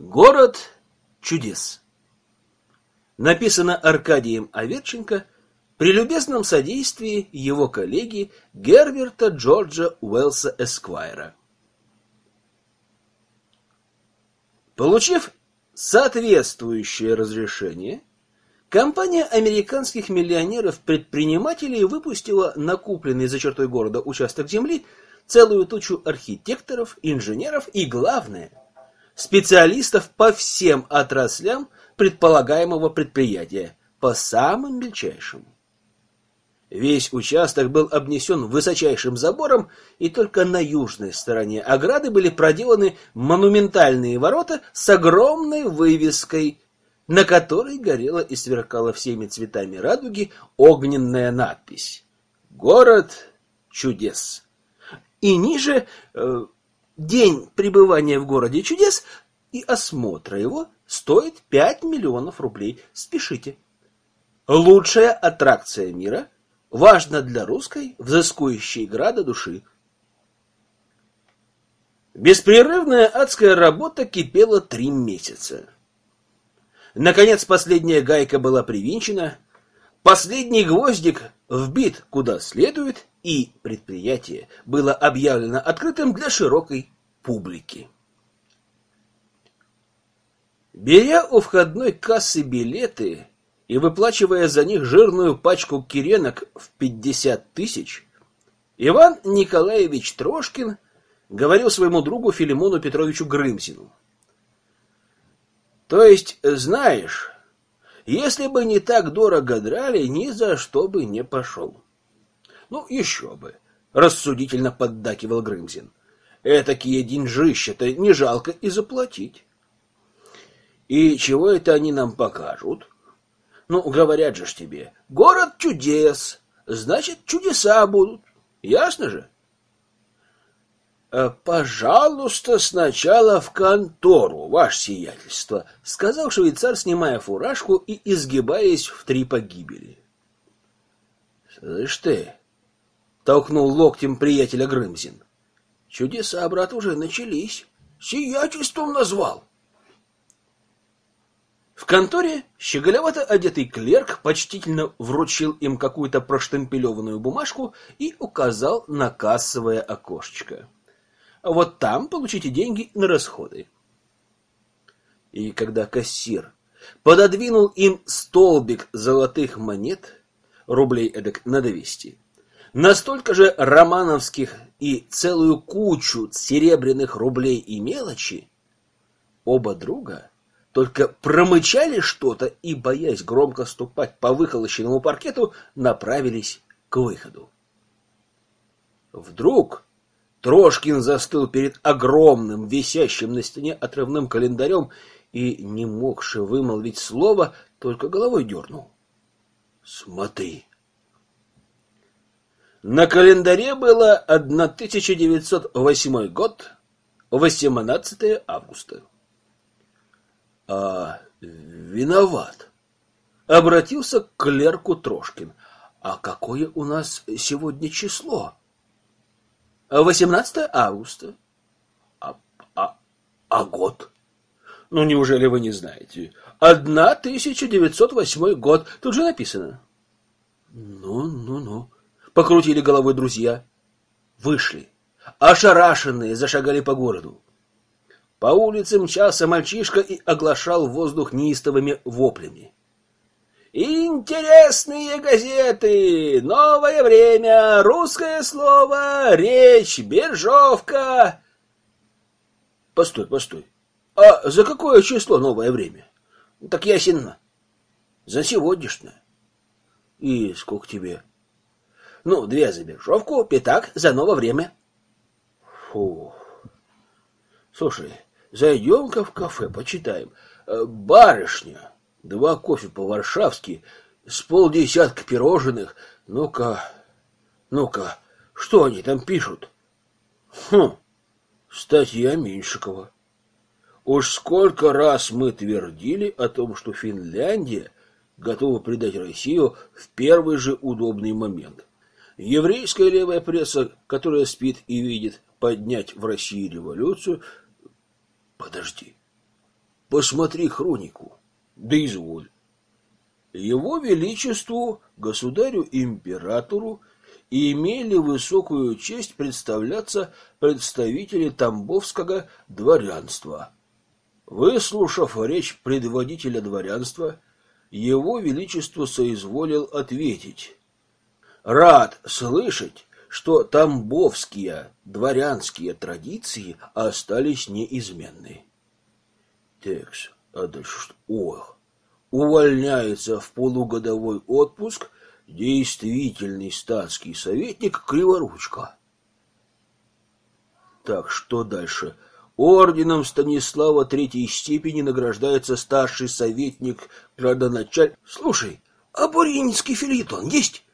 Город чудес. Написано Аркадием Аверченко при любезном содействии его коллеги Герберта Джорджа Уэллса Эсквайра. Получив соответствующее разрешение, компания американских миллионеров-предпринимателей выпустила на купленный за чертой города участок земли целую тучу архитекторов, инженеров и, главное, специалистов по всем отраслям предполагаемого предприятия, по самым мельчайшим. Весь участок был обнесен высочайшим забором, и только на южной стороне ограды были проделаны монументальные ворота с огромной вывеской, на которой горела и сверкала всеми цветами радуги огненная надпись «Город чудес». И ниже э, день пребывания в городе чудес и осмотра его стоит 5 миллионов рублей. Спешите. Лучшая аттракция мира важна для русской, взыскующей града души. Беспрерывная адская работа кипела три месяца. Наконец последняя гайка была привинчена, последний гвоздик вбит куда следует, и предприятие было объявлено открытым для широкой публики. Беря у входной кассы билеты и выплачивая за них жирную пачку киренок в пятьдесят тысяч, Иван Николаевич Трошкин говорил своему другу Филимону Петровичу Грымзину. То есть, знаешь, если бы не так дорого драли, ни за что бы не пошел. Ну, еще бы, рассудительно поддакивал Грымзин. Этакие деньжища-то не жалко и заплатить. И чего это они нам покажут? Ну, говорят же ж тебе, город чудес, значит, чудеса будут. Ясно же? «Э, «Пожалуйста, сначала в контору, ваше сиятельство», — сказал швейцар, снимая фуражку и изгибаясь в три погибели. «Слышь ты, толкнул локтем приятеля Грымзин. Чудеса, брат, уже начались. Сиятельством назвал. В конторе щеголевато одетый клерк почтительно вручил им какую-то проштемпелеванную бумажку и указал на кассовое окошечко. Вот там получите деньги на расходы. И когда кассир пододвинул им столбик золотых монет, рублей эдак на двести, настолько же романовских и целую кучу серебряных рублей и мелочи, оба друга только промычали что-то и, боясь громко ступать по выхолощенному паркету, направились к выходу. Вдруг Трошкин застыл перед огромным, висящим на стене отрывным календарем и, не могши вымолвить слово, только головой дернул. «Смотри!» На календаре было 1908 год, 18 августа. А виноват. Обратился к клерку Трошкин. А какое у нас сегодня число? 18 августа. А, а, а год? Ну, неужели вы не знаете? 1908 год. Тут же написано. Ну, ну, ну покрутили головой друзья. Вышли. Ошарашенные зашагали по городу. По улице мчался мальчишка и оглашал воздух неистовыми воплями. Интересные газеты, новое время, русское слово, речь, биржовка. Постой, постой. А за какое число новое время? Так ясенно. За сегодняшнее. И сколько тебе? Ну, две за биржовку, пятак за новое время. Фу. Слушай, зайдем-ка в кафе, почитаем. Э, барышня, два кофе по-варшавски, с полдесятка пирожных. Ну-ка, ну-ка, что они там пишут? Хм, статья Меньшикова. Уж сколько раз мы твердили о том, что Финляндия готова предать Россию в первый же удобный момент. Еврейская левая пресса, которая спит и видит поднять в России революцию... Подожди. посмотри хронику. Да изволь. Его Величеству, государю-императору, имели высокую честь представляться представители Тамбовского дворянства. Выслушав речь предводителя дворянства, его Величество соизволил ответить. «Рад слышать, что тамбовские дворянские традиции остались неизменны». Текс, а дальше что? Ох, увольняется в полугодовой отпуск действительный статский советник Криворучка. Так, что дальше? Орденом Станислава Третьей степени награждается старший советник градоначаль... Слушай, а Буринский филитон есть?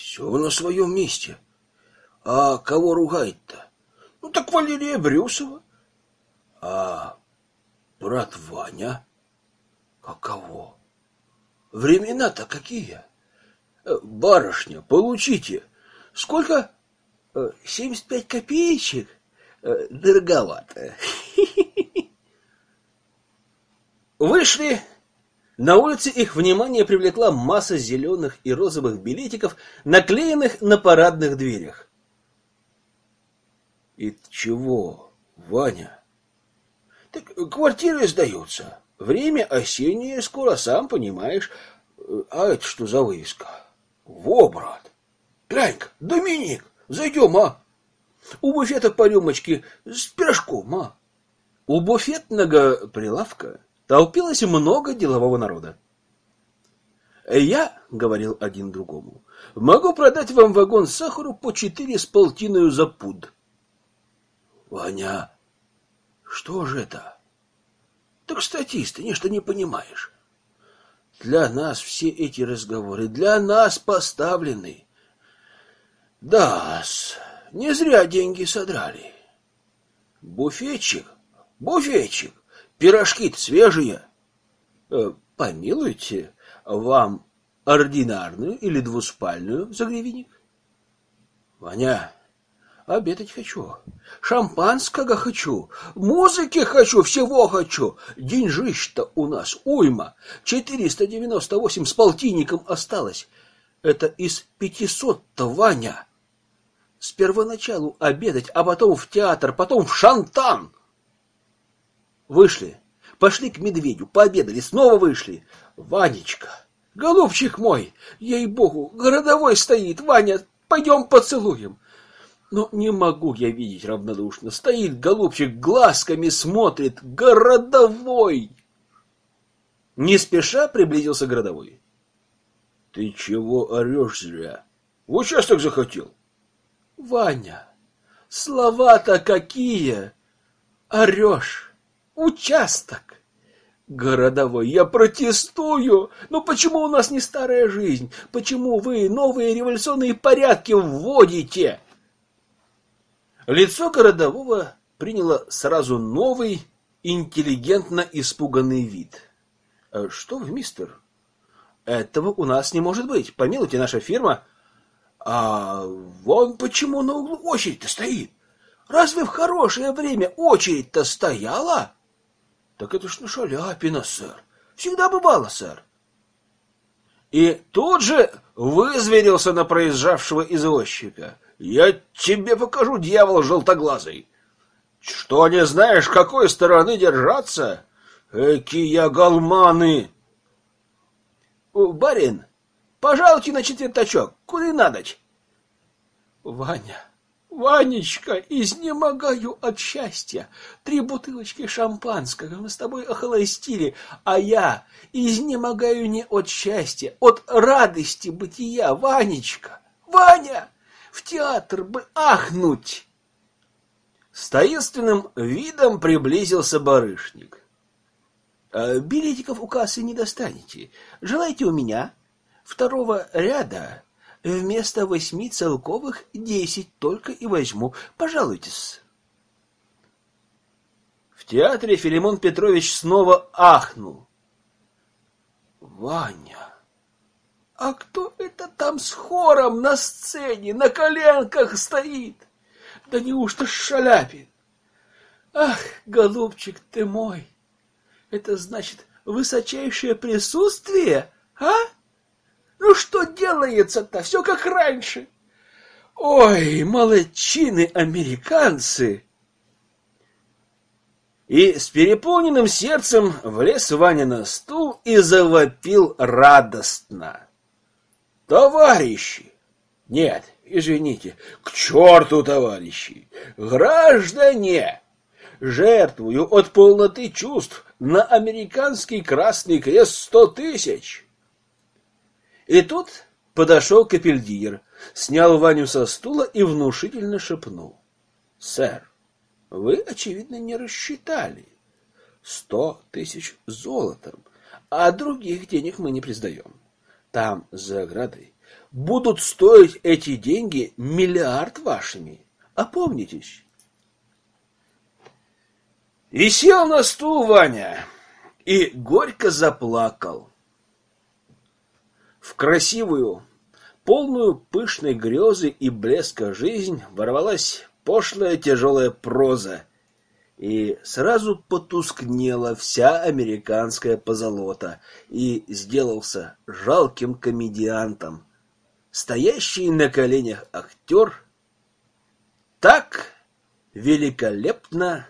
Все на своем месте. А кого ругать-то? Ну, так Валерия Брюсова. А брат Ваня? Каково? Времена-то какие? Э, барышня, получите. Сколько? Э, семьдесят пять копеечек? Э, дороговато. Вышли. На улице их внимание привлекла масса зеленых и розовых билетиков, наклеенных на парадных дверях. И чего, Ваня? Так квартиры сдаются. Время осеннее скоро, сам понимаешь. А это что за вывеска? Во, брат. Глянь-ка, Доминик, зайдем, а? У буфета по рюмочке с пирожком, а? У буфетного прилавка толпилось много делового народа. «Я, — говорил один другому, — могу продать вам вагон сахару по четыре с полтиною за пуд». «Ваня, что же это?» «Так статист, ты ничто не понимаешь. Для нас все эти разговоры, для нас поставлены. Да-с, не зря деньги содрали. Буфетчик, буфетчик, пирожки свежие. Э, помилуйте, вам ординарную или двуспальную за гривенник? Ваня, обедать хочу, шампанского хочу, музыки хочу, всего хочу. Деньжищ-то у нас уйма, четыреста девяносто восемь с полтинником осталось. Это из пятисот-то, Ваня. С первоначалу обедать, а потом в театр, потом в шантан. Вышли, пошли к медведю, пообедали, снова вышли. Ванечка, голубчик мой, ей-богу, городовой стоит, Ваня, пойдем поцелуем. Но не могу я видеть равнодушно. Стоит голубчик, глазками смотрит, городовой. Не спеша приблизился городовой. Ты чего орешь зря? В участок захотел. Ваня, слова-то какие! Орешь! Участок! Городовой, я протестую! Но почему у нас не старая жизнь? Почему вы новые революционные порядки вводите? Лицо городового приняло сразу новый, интеллигентно испуганный вид. «Э, что вы, мистер? Этого у нас не может быть. Помилуйте, наша фирма а вон почему на углу очередь-то стоит? Разве в хорошее время очередь-то стояла? Так это ж на Шаляпина, сэр. Всегда бывало, сэр. И тут же вызверился на проезжавшего извозчика. Я тебе покажу, дьявол желтоглазый. Что не знаешь, какой стороны держаться? Экие галманы! Барин, Пожалуйте на четвертачок. Куды надоть? Ваня, Ванечка, изнемогаю от счастья. Три бутылочки шампанского мы с тобой охолостили, а я изнемогаю не от счастья, от радости бытия, Ванечка. Ваня, в театр бы ахнуть. С таинственным видом приблизился барышник. «Э, билетиков у кассы не достанете. Желаете у меня? второго ряда вместо восьми целковых десять только и возьму. Пожалуйтесь. В театре Филимон Петрович снова ахнул. Ваня, а кто это там с хором на сцене, на коленках стоит? Да неужто Шаляпин? Ах, голубчик ты мой, Это значит высочайшее присутствие, а? Ну что делается-то? Все как раньше. Ой, молодчины американцы! И с переполненным сердцем влез Ваня на стул и завопил радостно. Товарищи! Нет, извините, к черту, товарищи! Граждане! Жертвую от полноты чувств на американский Красный Крест сто тысяч! И тут подошел капельдинер, снял Ваню со стула и внушительно шепнул. — Сэр, вы, очевидно, не рассчитали. Сто тысяч золотом, а других денег мы не признаем. Там, за оградой, будут стоить эти деньги миллиард вашими. Опомнитесь. И сел на стул Ваня и горько заплакал. В красивую, полную пышной грезы и блеска жизнь ворвалась пошлая тяжелая проза, и сразу потускнела вся американская позолота, и сделался жалким комедиантом. Стоящий на коленях актер так великолепно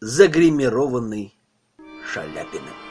загримированный Шаляпиным.